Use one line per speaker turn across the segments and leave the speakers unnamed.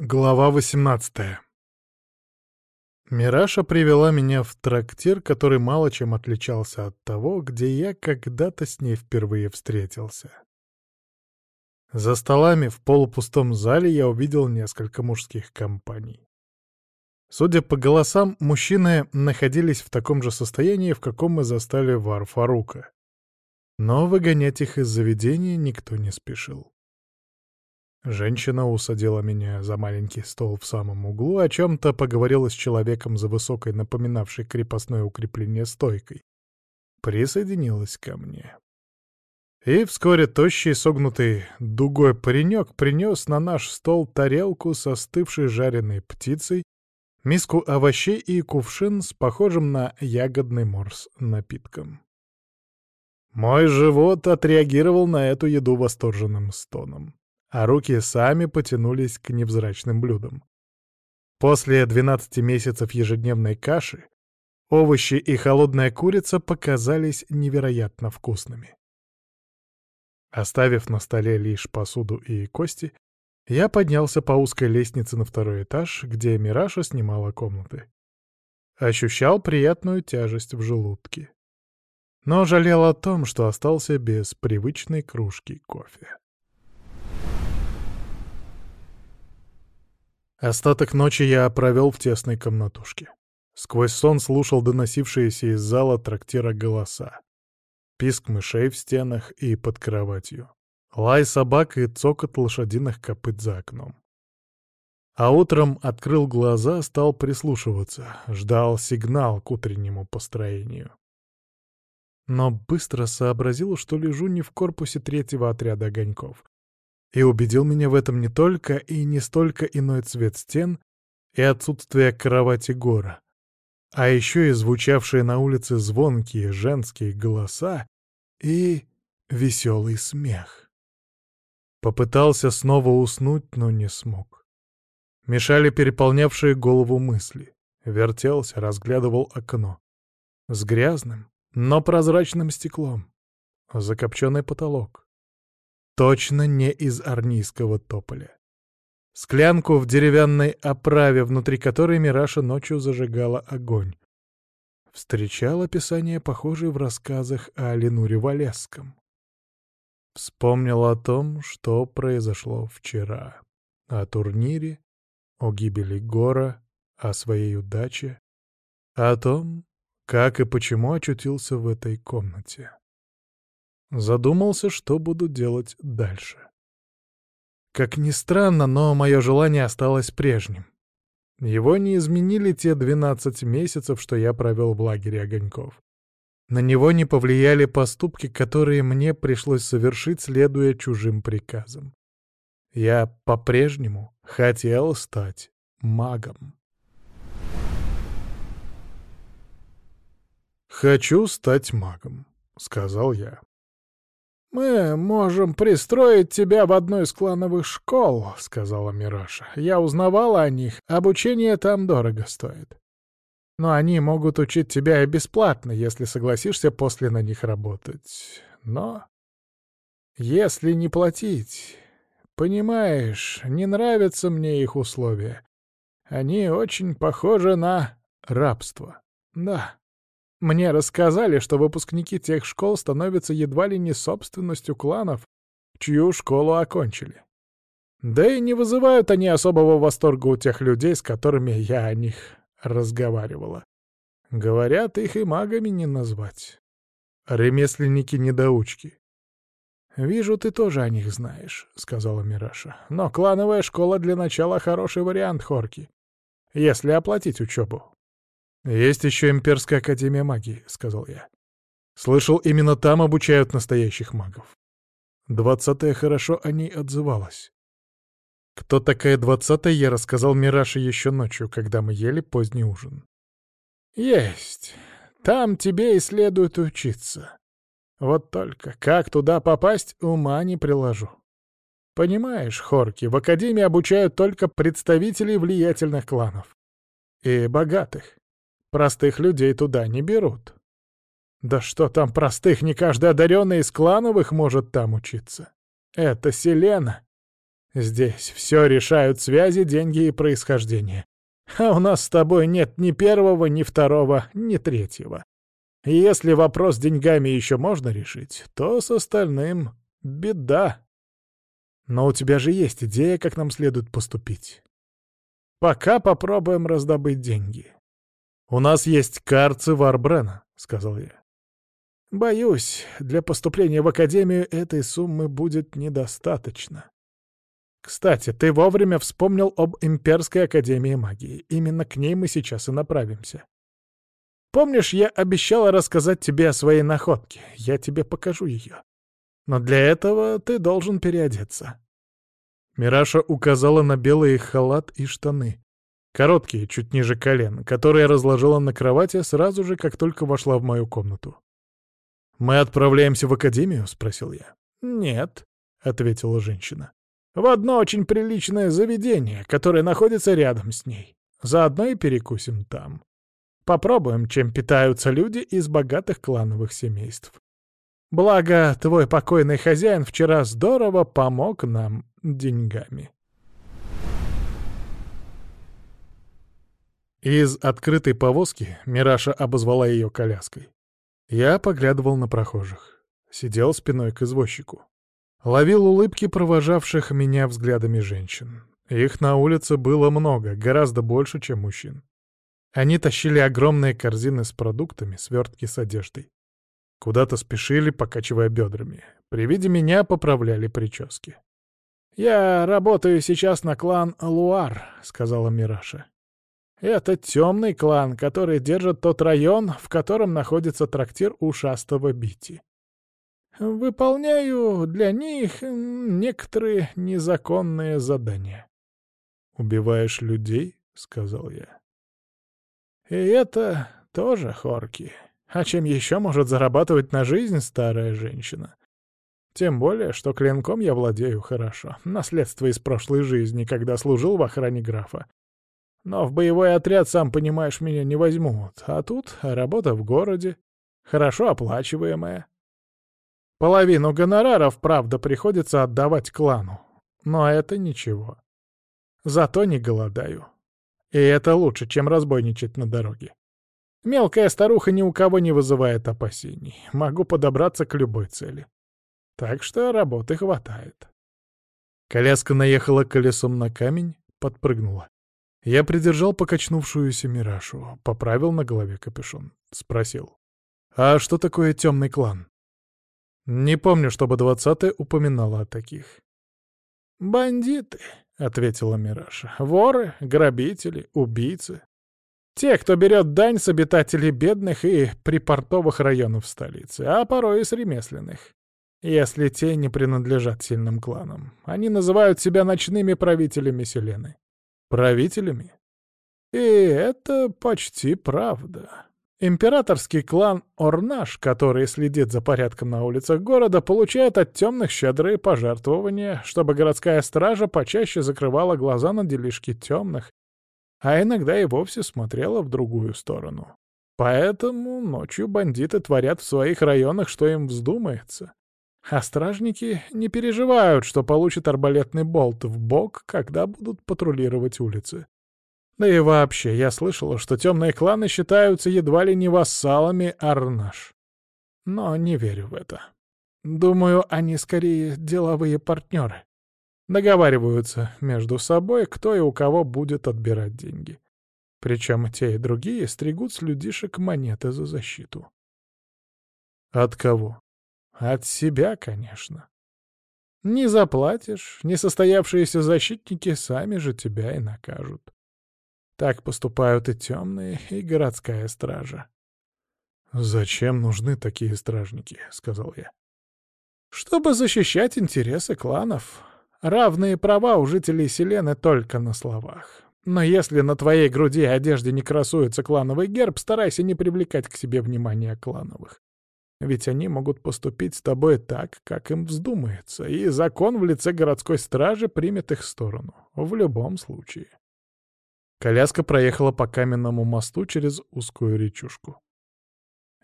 Глава 18 Мираша привела меня в трактир, который мало чем отличался от того, где я когда-то с ней впервые встретился. За столами в полупустом зале я увидел несколько мужских компаний. Судя по голосам, мужчины находились в таком же состоянии, в каком мы застали Вар Фарука. Но выгонять их из заведения никто не спешил. Женщина усадила меня за маленький стол в самом углу, о чем-то поговорила с человеком за высокой, напоминавшей крепостное укрепление стойкой. Присоединилась ко мне. И вскоре тощий, согнутый дугой паренек принес на наш стол тарелку со остывшей жареной птицей, миску овощей и кувшин с похожим на ягодный морс напитком. Мой живот отреагировал на эту еду восторженным стоном а руки сами потянулись к невзрачным блюдам. После 12 месяцев ежедневной каши овощи и холодная курица показались невероятно вкусными. Оставив на столе лишь посуду и кости, я поднялся по узкой лестнице на второй этаж, где Мираша снимала комнаты. Ощущал приятную тяжесть в желудке. Но жалел о том, что остался без привычной кружки кофе. Остаток ночи я провел в тесной комнатушке. Сквозь сон слушал доносившиеся из зала трактира голоса. Писк мышей в стенах и под кроватью. Лай собак и цокот лошадиных копыт за окном. А утром открыл глаза, стал прислушиваться, ждал сигнал к утреннему построению. Но быстро сообразил, что лежу не в корпусе третьего отряда огоньков, и убедил меня в этом не только и не столько иной цвет стен и отсутствие кровати гора, а еще и звучавшие на улице звонкие женские голоса и веселый смех. Попытался снова уснуть, но не смог. Мешали переполнявшие голову мысли. Вертелся, разглядывал окно. С грязным, но прозрачным стеклом. Закопченный потолок. Точно не из арнийского тополя. Склянку в деревянной оправе, внутри которой Мираша ночью зажигала огонь. Встречал описание, похожее в рассказах о Ленуре Валесском. Вспомнил о том, что произошло вчера. О турнире, о гибели Гора, о своей удаче, о том, как и почему очутился в этой комнате. Задумался, что буду делать дальше. Как ни странно, но мое желание осталось прежним. Его не изменили те 12 месяцев, что я провел в лагере огоньков. На него не повлияли поступки, которые мне пришлось совершить, следуя чужим приказам. Я по-прежнему хотел стать магом. «Хочу стать магом», — сказал я. «Мы можем пристроить тебя в одну из клановых школ», — сказала Мираша. «Я узнавала о них, обучение там дорого стоит. Но они могут учить тебя и бесплатно, если согласишься после на них работать. Но если не платить... Понимаешь, не нравятся мне их условия. Они очень похожи на рабство. Да». Мне рассказали, что выпускники тех школ становятся едва ли не собственностью кланов, чью школу окончили. Да и не вызывают они особого восторга у тех людей, с которыми я о них разговаривала. Говорят, их и магами не назвать. Ремесленники-недоучки. «Вижу, ты тоже о них знаешь», — сказала Мираша. «Но клановая школа для начала хороший вариант, Хорки, если оплатить учебу. «Есть еще Имперская Академия Магии», — сказал я. «Слышал, именно там обучают настоящих магов». Двадцатая хорошо о ней отзывалась. Кто такая двадцатая, я рассказал Мираше еще ночью, когда мы ели поздний ужин. «Есть. Там тебе и следует учиться. Вот только как туда попасть, ума не приложу. Понимаешь, Хорки, в Академии обучают только представителей влиятельных кланов. И богатых. Простых людей туда не берут. Да что там простых, не каждый одаренный из клановых может там учиться. Это Селена. Здесь все решают связи, деньги и происхождение. А у нас с тобой нет ни первого, ни второго, ни третьего. И если вопрос с деньгами еще можно решить, то с остальным беда. Но у тебя же есть идея, как нам следует поступить. Пока попробуем раздобыть деньги. У нас есть карцы Варбрена, — сказал я. Боюсь, для поступления в Академию этой суммы будет недостаточно. Кстати, ты вовремя вспомнил об Имперской Академии Магии. Именно к ней мы сейчас и направимся. Помнишь, я обещала рассказать тебе о своей находке? Я тебе покажу ее. Но для этого ты должен переодеться. Мираша указала на белый халат и штаны. Короткие, чуть ниже колен, которые разложила на кровати сразу же, как только вошла в мою комнату. «Мы отправляемся в академию?» — спросил я. «Нет», — ответила женщина в одно очень приличное заведение, которое находится рядом с ней. Заодно и перекусим там. Попробуем, чем питаются люди из богатых клановых семейств. Благо, твой покойный хозяин вчера здорово помог нам деньгами. Из открытой повозки Мираша обозвала ее коляской. Я поглядывал на прохожих. Сидел спиной к извозчику. Ловил улыбки провожавших меня взглядами женщин. Их на улице было много, гораздо больше, чем мужчин. Они тащили огромные корзины с продуктами, свертки с одеждой. Куда-то спешили, покачивая бедрами. При виде меня поправляли прически. «Я работаю сейчас на клан Луар», — сказала Мираша. «Это темный клан, который держит тот район, в котором находится трактир ушастого Бити. Выполняю для них некоторые незаконные задания. «Убиваешь людей?» — сказал я. «И это тоже хорки. А чем еще может зарабатывать на жизнь старая женщина? Тем более, что клинком я владею хорошо. Наследство из прошлой жизни, когда служил в охране графа. Но в боевой отряд, сам понимаешь, меня не возьмут. А тут работа в городе, хорошо оплачиваемая. Половину гонораров, правда, приходится отдавать клану. Но это ничего. Зато не голодаю. И это лучше, чем разбойничать на дороге. Мелкая старуха ни у кого не вызывает опасений. Могу подобраться к любой цели. Так что работы хватает. Коляска наехала колесом на камень, подпрыгнула. Я придержал покачнувшуюся Мирашу, поправил на голове капюшон. Спросил. «А что такое темный клан?» Не помню, чтобы двадцатая упоминала о таких. «Бандиты», — ответила Мираша. «Воры, грабители, убийцы. Те, кто берет дань с обитателей бедных и припортовых районов столицы, а порой и с ремесленных. Если те не принадлежат сильным кланам. Они называют себя ночными правителями Селены. Правителями? И это почти правда. Императорский клан Орнаш, который следит за порядком на улицах города, получает от темных щедрые пожертвования, чтобы городская стража почаще закрывала глаза на делишки темных, а иногда и вовсе смотрела в другую сторону. Поэтому ночью бандиты творят в своих районах, что им вздумается. А стражники не переживают, что получат арбалетный болт в бок, когда будут патрулировать улицы. Да и вообще, я слышала, что темные кланы считаются едва ли не вассалами Арнаш. Но не верю в это. Думаю, они скорее деловые партнеры. Договариваются между собой, кто и у кого будет отбирать деньги. Причем те и другие стригут с людишек монеты за защиту. От кого? От себя, конечно. Не заплатишь, несостоявшиеся защитники сами же тебя и накажут. Так поступают и темные, и городская стража. «Зачем нужны такие стражники?» — сказал я. «Чтобы защищать интересы кланов. Равные права у жителей Селены только на словах. Но если на твоей груди и одежде не красуется клановый герб, старайся не привлекать к себе внимания клановых. Ведь они могут поступить с тобой так, как им вздумается, и закон в лице городской стражи примет их сторону. В любом случае. Коляска проехала по каменному мосту через узкую речушку.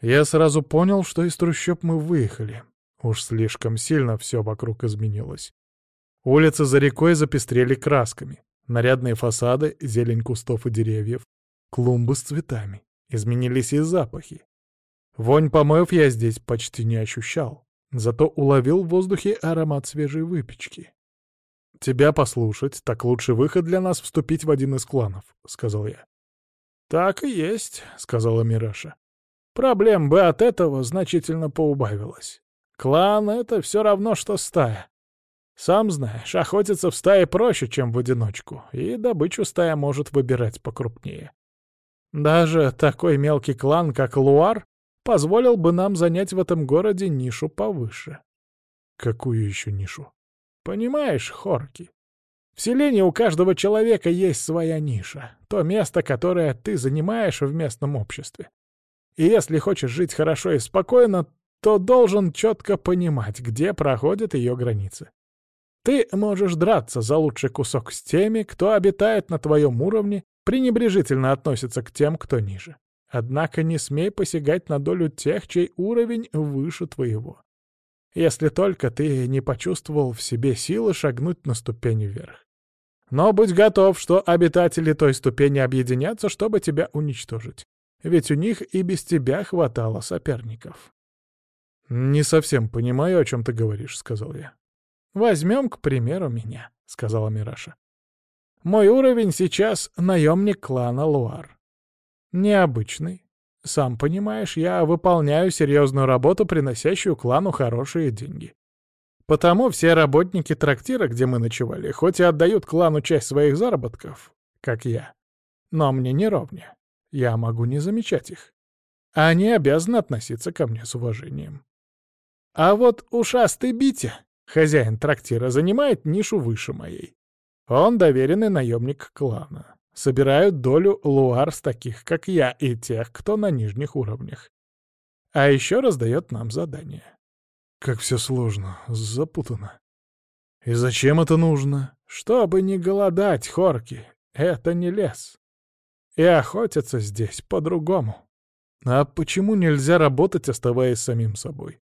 Я сразу понял, что из трущоб мы выехали. Уж слишком сильно все вокруг изменилось. Улицы за рекой запестрели красками. Нарядные фасады, зелень кустов и деревьев, клумбы с цветами. Изменились и запахи. Вонь помоев я здесь почти не ощущал, зато уловил в воздухе аромат свежей выпечки. «Тебя послушать, так лучший выход для нас — вступить в один из кланов», — сказал я. «Так и есть», — сказала Мираша. «Проблем бы от этого значительно поубавилось. Клан — это все равно, что стая. Сам знаешь, охотиться в стае проще, чем в одиночку, и добычу стая может выбирать покрупнее. Даже такой мелкий клан, как Луар, позволил бы нам занять в этом городе нишу повыше. Какую еще нишу? Понимаешь, Хорки? В селении у каждого человека есть своя ниша, то место, которое ты занимаешь в местном обществе. И если хочешь жить хорошо и спокойно, то должен четко понимать, где проходят ее границы. Ты можешь драться за лучший кусок с теми, кто обитает на твоем уровне, пренебрежительно относится к тем, кто ниже. Однако не смей посягать на долю тех, чей уровень выше твоего. Если только ты не почувствовал в себе силы шагнуть на ступень вверх. Но будь готов, что обитатели той ступени объединятся, чтобы тебя уничтожить. Ведь у них и без тебя хватало соперников. «Не совсем понимаю, о чем ты говоришь», — сказал я. «Возьмем, к примеру, меня», — сказала Мираша. «Мой уровень сейчас — наемник клана Луар. Необычный. Сам понимаешь, я выполняю серьезную работу, приносящую клану хорошие деньги. Потому все работники трактира, где мы ночевали, хоть и отдают клану часть своих заработков, как я, но мне не ровня. Я могу не замечать их. Они обязаны относиться ко мне с уважением. А вот ушастый Битя, хозяин трактира, занимает нишу выше моей. Он доверенный наемник клана собирают долю луар с таких, как я, и тех, кто на нижних уровнях. А еще раздает нам задания. Как все сложно, запутано. И зачем это нужно? Чтобы не голодать, хорки. Это не лес. И охотятся здесь по-другому. А почему нельзя работать, оставаясь самим собой?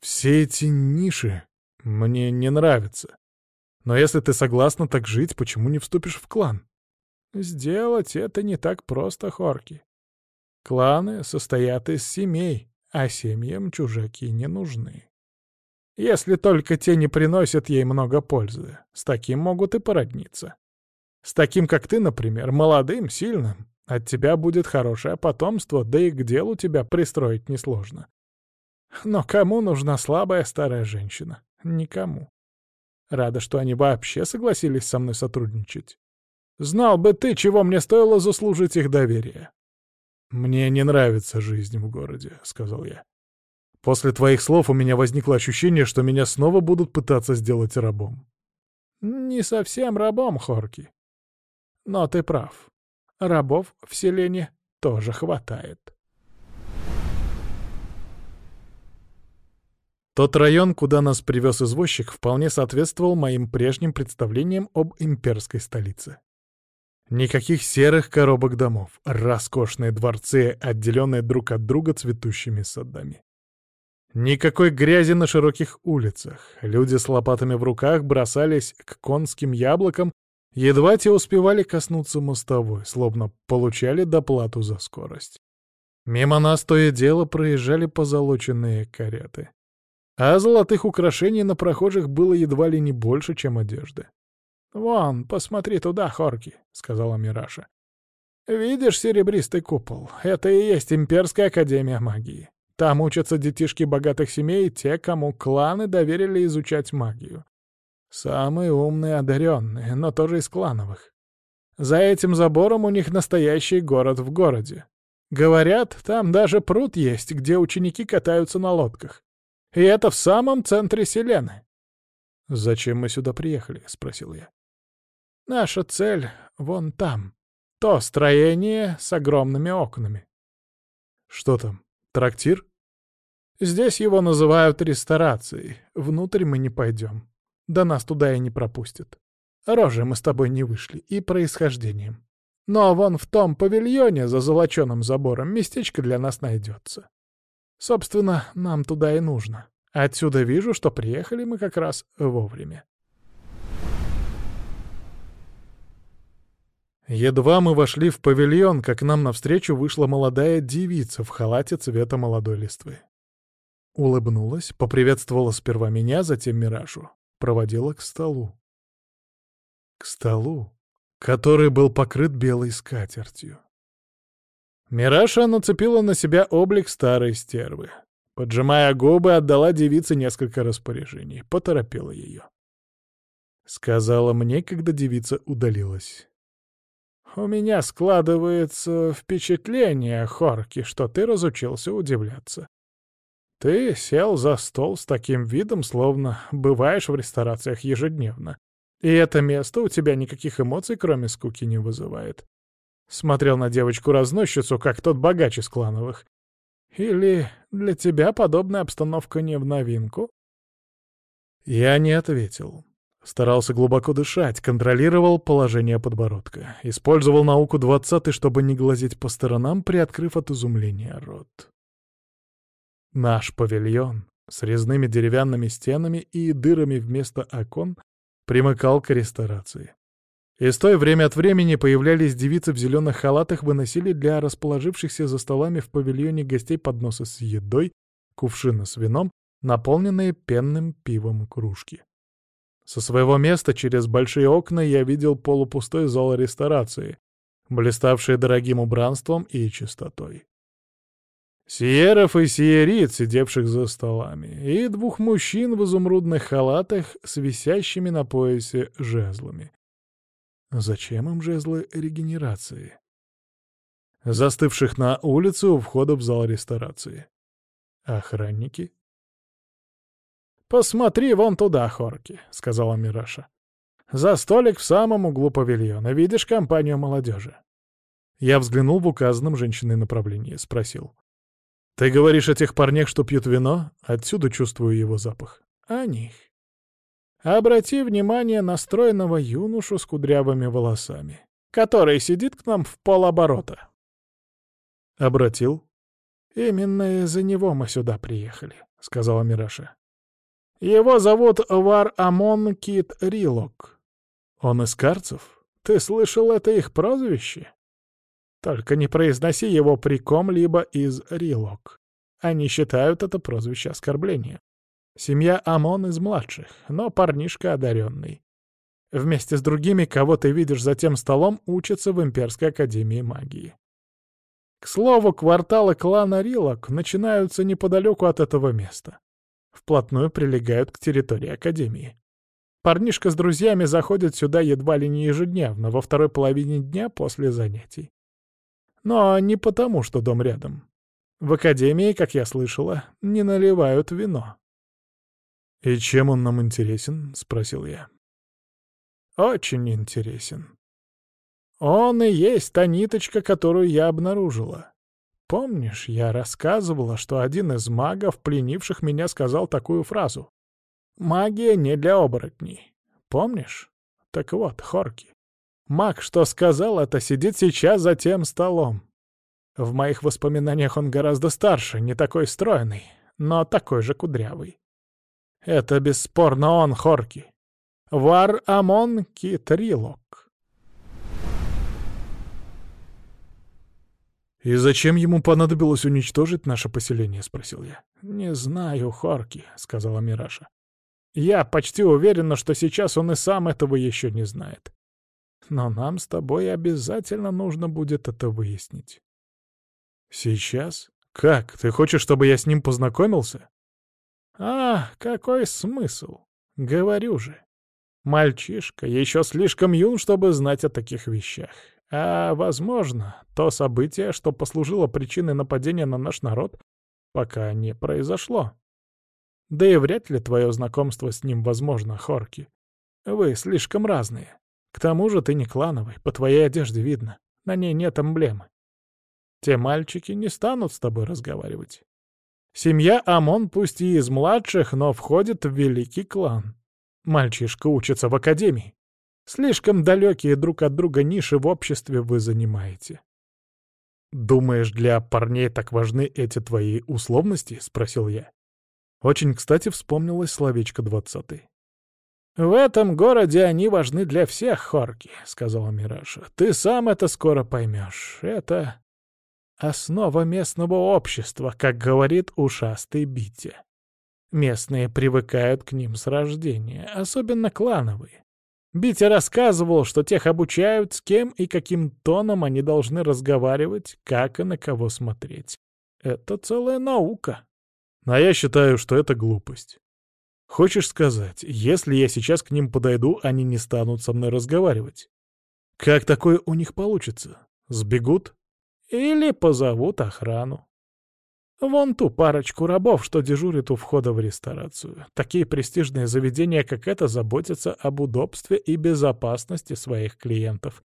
Все эти ниши мне не нравятся. Но если ты согласна так жить, почему не вступишь в клан? Сделать это не так просто, Хорки. Кланы состоят из семей, а семьям чужаки не нужны. Если только те не приносят ей много пользы, с таким могут и породниться. С таким, как ты, например, молодым, сильным, от тебя будет хорошее потомство, да и к делу тебя пристроить несложно. Но кому нужна слабая старая женщина? Никому. Рада, что они вообще согласились со мной сотрудничать. Знал бы ты, чего мне стоило заслужить их доверие. «Мне не нравится жизнь в городе», — сказал я. «После твоих слов у меня возникло ощущение, что меня снова будут пытаться сделать рабом». «Не совсем рабом, Хорки. Но ты прав. Рабов в селении тоже хватает». Тот район, куда нас привез извозчик, вполне соответствовал моим прежним представлениям об имперской столице. Никаких серых коробок домов, роскошные дворцы, отделенные друг от друга цветущими садами. Никакой грязи на широких улицах. Люди с лопатами в руках бросались к конским яблокам, едва те успевали коснуться мостовой, словно получали доплату за скорость. Мимо нас то и дело проезжали позолоченные кареты. А золотых украшений на прохожих было едва ли не больше, чем одежды. «Вон, посмотри туда, Хорки», — сказала Мираша. «Видишь серебристый купол? Это и есть Имперская Академия Магии. Там учатся детишки богатых семей, те, кому кланы доверили изучать магию. Самые умные, одаренные, но тоже из клановых. За этим забором у них настоящий город в городе. Говорят, там даже пруд есть, где ученики катаются на лодках. И это в самом центре Селены. «Зачем мы сюда приехали?» — спросил я. Наша цель вон там. То строение с огромными окнами. Что там, трактир? Здесь его называют ресторацией. Внутрь мы не пойдем. Да нас туда и не пропустят. Рожи мы с тобой не вышли, и происхождением. Но вон в том павильоне за золоченым забором местечко для нас найдется. Собственно, нам туда и нужно. Отсюда вижу, что приехали мы как раз вовремя. Едва мы вошли в павильон, как нам навстречу вышла молодая девица в халате цвета молодой листвы. Улыбнулась, поприветствовала сперва меня, затем Мирашу, проводила к столу. К столу, который был покрыт белой скатертью. Мираша нацепила на себя облик старой стервы. Поджимая губы, отдала девице несколько распоряжений, поторопила ее. Сказала мне, когда девица удалилась. «У меня складывается впечатление, Хорки, что ты разучился удивляться. Ты сел за стол с таким видом, словно бываешь в ресторациях ежедневно. И это место у тебя никаких эмоций, кроме скуки, не вызывает. Смотрел на девочку-разносчицу, как тот богач из клановых. Или для тебя подобная обстановка не в новинку?» Я не ответил. Старался глубоко дышать, контролировал положение подбородка. Использовал науку двадцатый, чтобы не глазеть по сторонам, приоткрыв от изумления рот. Наш павильон с резными деревянными стенами и дырами вместо окон примыкал к ресторации. Из той время от времени появлялись девицы в зеленых халатах, выносили для расположившихся за столами в павильоне гостей подносы с едой, кувшины с вином, наполненные пенным пивом кружки. Со своего места через большие окна я видел полупустой зал ресторации, блиставший дорогим убранством и чистотой. Сиеров и сиерит, сидевших за столами, и двух мужчин в изумрудных халатах с висящими на поясе жезлами. Зачем им жезлы регенерации? Застывших на улице у входа в зал ресторации. Охранники? «Посмотри вон туда, Хорки», — сказала Мираша. «За столик в самом углу павильона. Видишь компанию молодежи?» Я взглянул в указанном женщиной направлении, спросил. «Ты говоришь о тех парнях, что пьют вино? Отсюда чувствую его запах». «О них». «Обрати внимание на стройного юношу с кудрявыми волосами, который сидит к нам в полоборота». «Обратил?» «Именно из-за него мы сюда приехали», — сказала Мираша. Его зовут Вар Амон Кит Рилок. Он из карцев? Ты слышал это их прозвище? Только не произноси его при ком-либо из Рилок. Они считают это прозвище оскорблением. Семья Амон из младших, но парнишка одаренный. Вместе с другими, кого ты видишь за тем столом, учатся в Имперской Академии Магии. К слову, кварталы клана Рилок начинаются неподалеку от этого места вплотную прилегают к территории Академии. Парнишка с друзьями заходит сюда едва ли не ежедневно, во второй половине дня после занятий. Но не потому, что дом рядом. В Академии, как я слышала, не наливают вино. «И чем он нам интересен?» — спросил я. «Очень интересен. Он и есть та ниточка, которую я обнаружила. Помнишь, я рассказывала, что один из магов, пленивших меня, сказал такую фразу? «Магия не для оборотней». Помнишь? Так вот, Хорки. Маг, что сказал это, сидит сейчас за тем столом. В моих воспоминаниях он гораздо старше, не такой стройный, но такой же кудрявый. Это бесспорно он, Хорки. Вар Амон Китрилок. «И зачем ему понадобилось уничтожить наше поселение?» — спросил я.
«Не знаю, Хорки», — сказала Мираша. «Я почти уверена, что сейчас он и сам этого еще не знает. Но нам с тобой обязательно нужно будет это выяснить».
«Сейчас? Как? Ты хочешь, чтобы я с ним познакомился?»
«А, какой смысл? Говорю же. Мальчишка еще слишком юн, чтобы знать о таких вещах. А, возможно, то событие, что послужило причиной нападения на наш народ, пока не произошло. Да и вряд ли твое знакомство с ним возможно, Хорки. Вы слишком разные. К тому же ты не клановый, по твоей одежде видно. На ней нет эмблемы. Те мальчики не станут с тобой разговаривать. Семья Амон пусть и из младших, но входит в великий клан. Мальчишка учится в академии. Слишком далекие друг от друга ниши в обществе вы занимаете.
«Думаешь, для парней так важны эти твои условности?» — спросил я. Очень кстати вспомнилось словечко двадцатый.
«В этом городе они важны для всех, Хорки», — сказала Мираша. «Ты сам это скоро поймешь. Это основа местного общества, как говорит ушастый Бити. Местные привыкают к ним с рождения, особенно клановые. Бити рассказывал, что тех обучают, с кем и каким тоном они должны разговаривать, как и на кого смотреть. Это целая наука.
А я считаю, что это глупость. Хочешь сказать, если я сейчас к ним подойду, они не станут со мной разговаривать? Как такое у них получится? Сбегут?
Или позовут охрану. Вон ту парочку рабов, что дежурит у входа в ресторацию. Такие престижные заведения, как это, заботятся об удобстве и безопасности своих клиентов.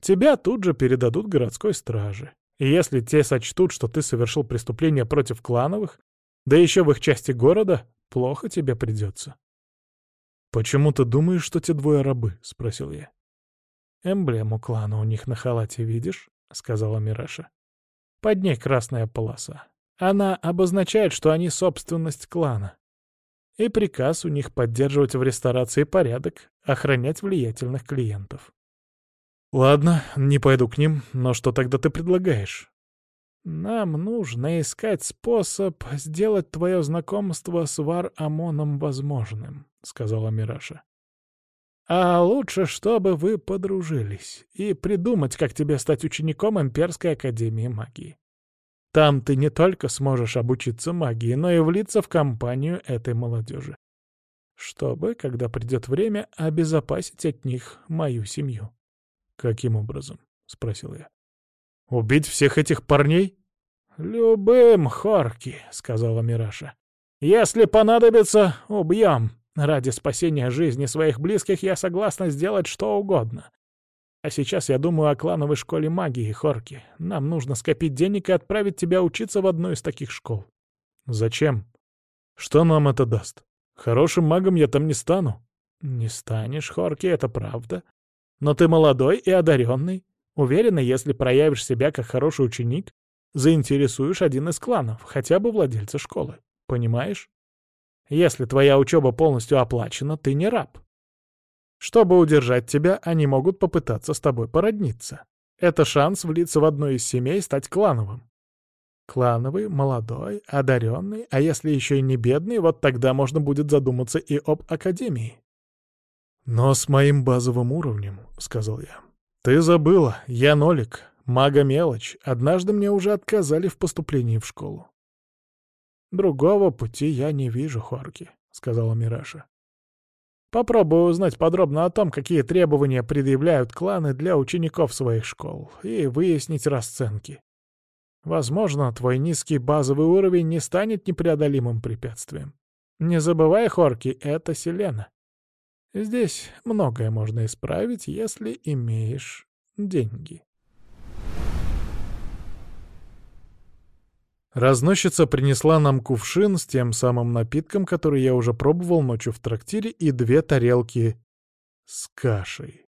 Тебя тут же передадут городской страже. И если те сочтут, что ты совершил преступление против клановых, да еще в их части города, плохо тебе придется.
«Почему ты думаешь, что те двое рабы?» — спросил я.
«Эмблему клана у них на халате видишь?» — сказала Мираша. «Под ней красная полоса. Она обозначает, что они собственность клана. И приказ у них поддерживать в ресторации порядок, охранять влиятельных клиентов.
Ладно, не пойду к ним, но что тогда ты предлагаешь?
Нам нужно искать способ сделать твое знакомство с Вар-Амоном возможным, сказала Мираша. А лучше, чтобы вы подружились и придумать, как тебе стать учеником Имперской Академии Магии. Там ты не только сможешь обучиться магии, но и влиться в компанию этой молодежи. Чтобы, когда придет время, обезопасить от них мою семью.
«Каким образом?» — спросил я. «Убить всех этих парней?»
«Любым, Хорки», — сказала Мираша. «Если понадобится, убьем. Ради спасения жизни своих близких я согласна сделать что угодно. А сейчас я думаю о клановой школе магии, Хорки. Нам нужно скопить денег и отправить тебя учиться в одну из таких школ.
Зачем? Что нам это даст? Хорошим магом я там не стану.
Не станешь, Хорки, это правда. Но ты молодой и одаренный. Уверена, если проявишь себя как хороший ученик, заинтересуешь один из кланов, хотя бы владельца школы. Понимаешь? Если твоя учеба полностью оплачена, ты не раб. Чтобы удержать тебя, они могут попытаться с тобой породниться. Это шанс влиться в одну из семей и стать клановым. Клановый, молодой, одаренный, а если еще и не бедный, вот тогда можно будет задуматься и об академии.
«Но с моим базовым уровнем», — сказал я. «Ты забыла, я нолик, мага-мелочь. Однажды мне уже отказали в поступлении в школу».
«Другого пути я не вижу, Хорки», — сказала Мираша. Попробую узнать подробно о том, какие требования предъявляют кланы для учеников своих школ, и выяснить расценки. Возможно, твой низкий базовый уровень не станет непреодолимым препятствием. Не забывай, Хорки, это Селена. Здесь многое можно исправить, если имеешь деньги.
Разносчица принесла нам кувшин с тем самым напитком, который я уже пробовал ночью в трактире, и две тарелки с кашей.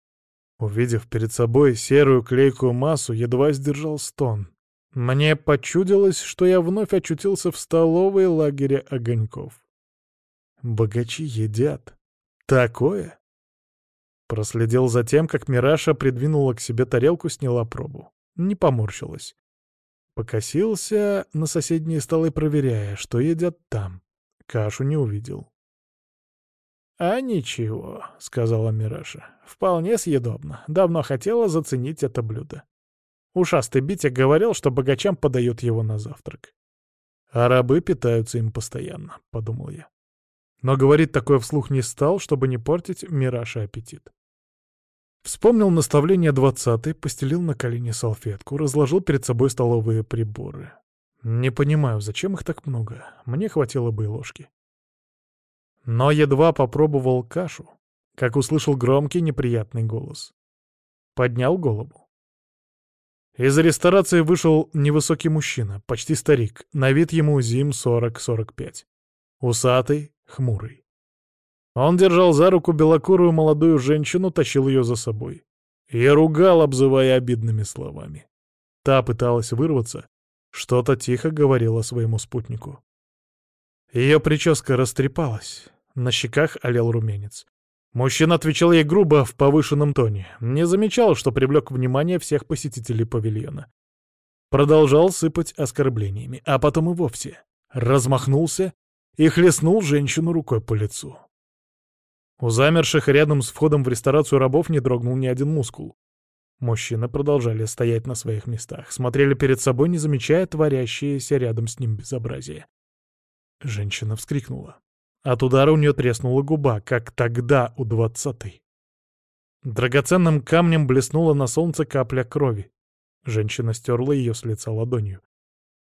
Увидев перед собой серую клейкую массу, едва сдержал стон. Мне почудилось, что я вновь очутился в столовой лагеря огоньков. Богачи едят. Такое? Проследил за тем, как Мираша придвинула к себе тарелку, сняла пробу. Не поморщилась. Покосился на соседние столы, проверяя, что едят там. Кашу не увидел.
«А ничего», — сказала Мираша. «Вполне съедобно. Давно хотела заценить это блюдо. Ушастый Битя говорил, что богачам подают его на завтрак.
А рабы питаются им постоянно», — подумал я. Но говорить такое вслух не стал, чтобы не портить Мираше аппетит. Вспомнил наставление двадцатый, постелил на колени салфетку, разложил перед собой столовые приборы. Не понимаю, зачем их так много? Мне хватило бы и ложки. Но едва попробовал кашу, как услышал громкий неприятный голос. Поднял голову. Из ресторации вышел невысокий мужчина, почти старик, на вид ему зим 40-45. Усатый, хмурый. Он держал за руку белокурую молодую женщину, тащил ее за собой. Я ругал, обзывая обидными словами. Та пыталась вырваться, что-то тихо говорила своему спутнику. Ее прическа растрепалась,
На щеках олел румянец. Мужчина отвечал ей грубо, в повышенном тоне. Не замечал, что привлек внимание всех посетителей павильона. Продолжал сыпать оскорблениями, а потом и вовсе. Размахнулся и хлестнул женщину рукой по лицу. У замерших рядом с входом в ресторацию рабов не дрогнул ни один мускул. Мужчины продолжали стоять на своих местах, смотрели перед собой, не замечая творящееся рядом с ним безобразие. Женщина вскрикнула. От удара у нее треснула губа, как тогда у двадцатой. Драгоценным камнем блеснула на солнце капля крови. Женщина стерла ее с лица ладонью.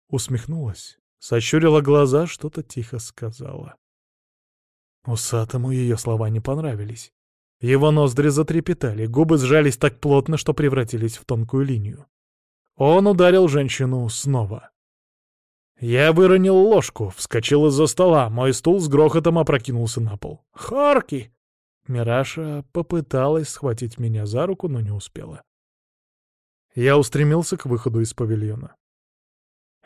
Усмехнулась, сощурила глаза, что-то тихо сказала. Усатому ее слова не понравились. Его ноздри затрепетали, губы сжались так плотно, что превратились в тонкую линию. Он ударил женщину снова. Я выронил ложку, вскочил из-за стола, мой стул с грохотом опрокинулся на пол. «Харки!» Мираша попыталась схватить меня за руку, но не успела. Я устремился к выходу из павильона.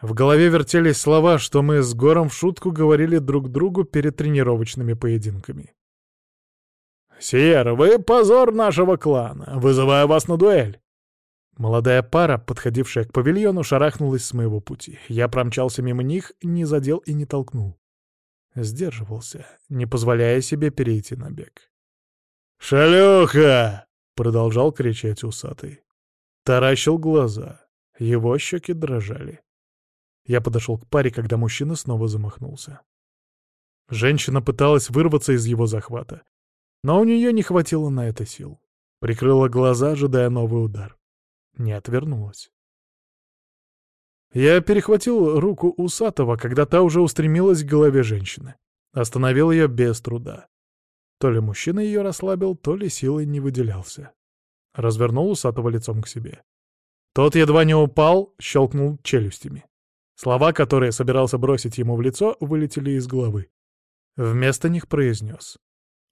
В голове вертелись слова, что мы с Гором в шутку говорили друг другу перед тренировочными поединками. «Сиер, вы позор нашего клана! Вызываю вас на дуэль!» Молодая пара, подходившая к павильону, шарахнулась с моего пути. Я промчался мимо них, не задел и не толкнул. Сдерживался, не позволяя себе перейти на бег. «Шалюха!» — продолжал кричать усатый. Таращил глаза. Его щеки дрожали. Я подошел к паре, когда мужчина снова замахнулся. Женщина пыталась вырваться из его захвата, но у нее не хватило на это сил. Прикрыла глаза, ожидая новый удар не отвернулась. Я перехватил руку Усатого, когда та уже устремилась к голове женщины. Остановил ее без труда. То ли мужчина ее расслабил, то ли силой не выделялся. Развернул Усатого лицом к себе. Тот едва не упал, щелкнул челюстями. Слова, которые собирался бросить ему в лицо, вылетели из головы. Вместо них произнес.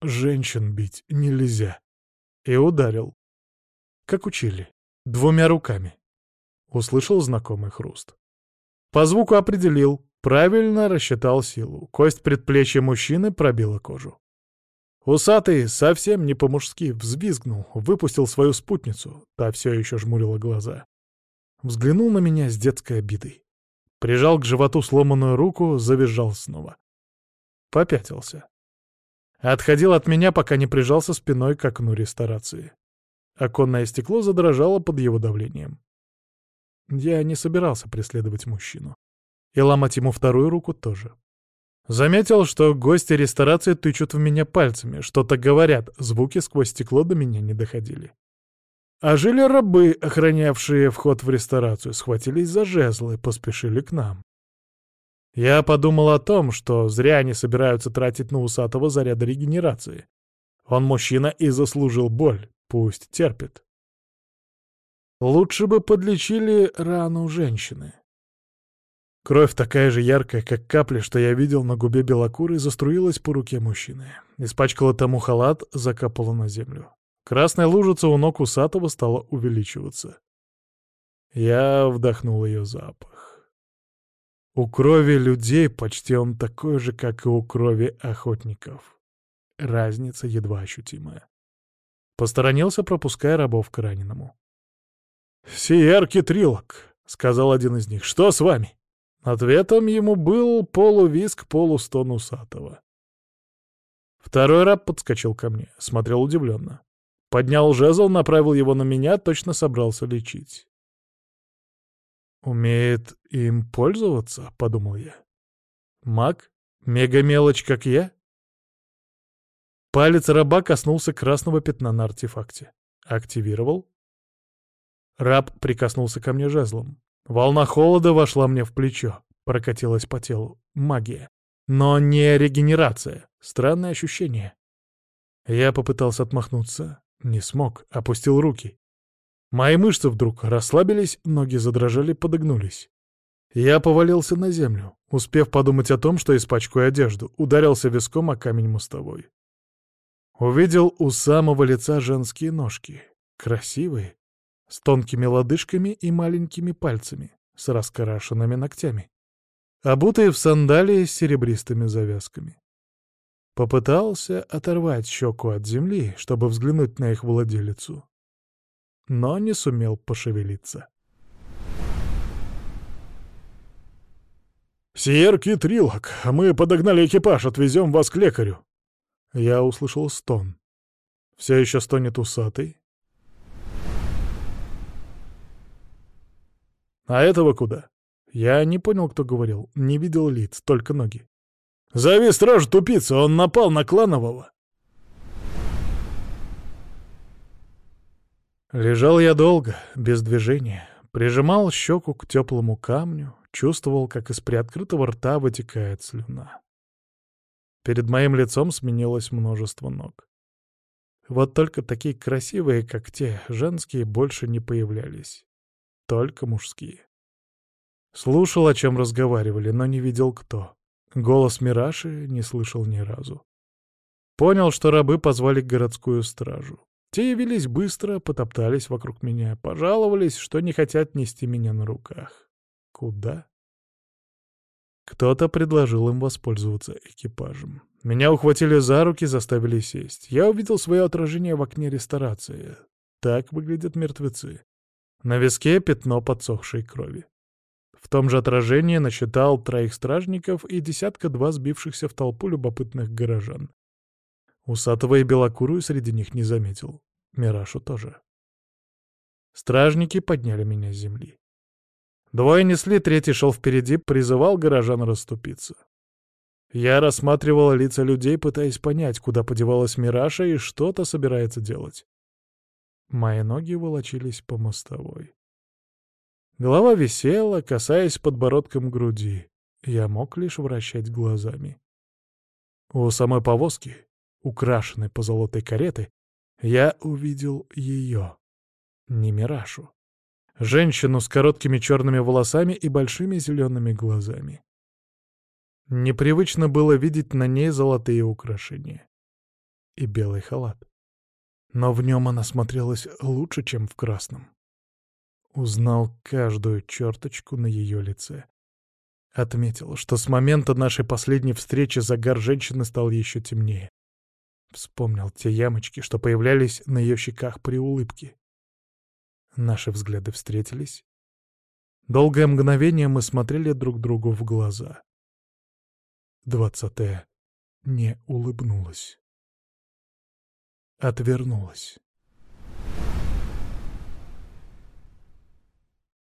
«Женщин бить нельзя». И ударил. Как учили. Двумя руками. Услышал знакомый хруст. По звуку определил, правильно рассчитал силу. Кость предплечья мужчины пробила кожу. Усатый совсем не по-мужски взвизгнул, выпустил свою спутницу, та все еще жмурила глаза. Взглянул на меня с детской обидой. Прижал к животу сломанную руку, завизжал снова. Попятился. Отходил от меня, пока не прижался спиной к окну ресторации. Оконное стекло задрожало под его давлением. Я не собирался преследовать мужчину. И ломать ему вторую руку тоже. Заметил, что гости ресторации тычут в меня пальцами, что-то говорят, звуки сквозь стекло до меня не доходили. А жили рабы, охранявшие вход в ресторацию, схватились за жезлы, поспешили к нам. Я подумал о том, что зря они собираются тратить на усатого заряда регенерации. Он мужчина и заслужил боль, Пусть терпит. Лучше бы подлечили рану женщины. Кровь такая же яркая, как капли, что я видел на губе белокуры, заструилась по руке мужчины. Испачкала тому халат, закапала на землю. Красная лужица у ног усатого стала увеличиваться. Я вдохнул ее запах. У крови людей почти он такой же, как и у крови охотников. Разница едва ощутимая. Посторонился, пропуская рабов к раненому. «Сиер Китрилок», — сказал один из них, — «что с вами?» Ответом ему был полувиск, полустон усатого. Второй раб подскочил ко мне, смотрел удивленно. Поднял жезл, направил его на меня, точно собрался лечить. «Умеет им пользоваться?» — подумал я. «Маг? Мега-мелочь, как я?» Палец раба коснулся красного пятна на артефакте. Активировал. Раб прикоснулся ко мне жезлом. Волна холода вошла мне в плечо, прокатилась по телу. Магия. Но не регенерация. Странное ощущение. Я попытался отмахнуться. Не смог. Опустил руки. Мои мышцы вдруг расслабились, ноги задрожали, подогнулись. Я повалился на землю, успев подумать о том, что испачкаю одежду, ударился виском о камень мостовой. Увидел у самого лица женские ножки. Красивые, с тонкими лодыжками и маленькими пальцами, с раскрашенными ногтями. Обутые в сандалии с серебристыми завязками.
Попытался оторвать щеку от земли, чтобы взглянуть на их владелицу, но не сумел пошевелиться.
«Сиер Китрилок, мы подогнали экипаж, отвезем вас к лекарю».
Я услышал стон. Все еще стонет усатый. «А этого куда?» Я не понял, кто говорил, не видел лиц, только ноги.
«Зови стражу тупица, он напал на кланового!»
Лежал я долго, без движения, прижимал щеку к теплому камню, чувствовал, как из приоткрытого рта вытекает слюна. Перед моим лицом сменилось множество ног. Вот только такие красивые, как те, женские больше не появлялись. Только мужские. Слушал, о чем разговаривали, но не видел кто. Голос Мираши не слышал ни разу. Понял, что рабы позвали городскую стражу. Те явились быстро, потоптались вокруг меня, пожаловались, что не хотят нести меня на руках. Куда? Кто-то предложил им воспользоваться экипажем. Меня ухватили за руки, заставили сесть. Я увидел свое отражение в окне ресторации. Так выглядят мертвецы. На виске пятно подсохшей крови. Том же отражении насчитал троих стражников и десятка-два сбившихся в толпу любопытных горожан. Усатого и белокурую среди них не заметил. Мирашу тоже. Стражники подняли меня с земли. Двое несли, третий шел впереди, призывал горожан расступиться. Я рассматривал лица людей, пытаясь понять, куда подевалась Мираша и что-то собирается делать. Мои ноги волочились по мостовой. Голова висела, касаясь подбородком груди. Я мог лишь вращать глазами. У самой повозки, украшенной позолотой кареты, я увидел ее, не Мирашу. Женщину с короткими черными волосами и большими зелеными глазами. Непривычно было видеть на ней золотые украшения. И белый халат. Но в нем она смотрелась лучше, чем в красном. Узнал каждую черточку на ее лице. Отметил, что с момента нашей последней встречи загар женщины стал еще темнее. Вспомнил те ямочки, что появлялись на ее щеках при улыбке. Наши взгляды встретились. Долгое мгновение мы смотрели друг другу в глаза. Двадцатая не улыбнулась. Отвернулась.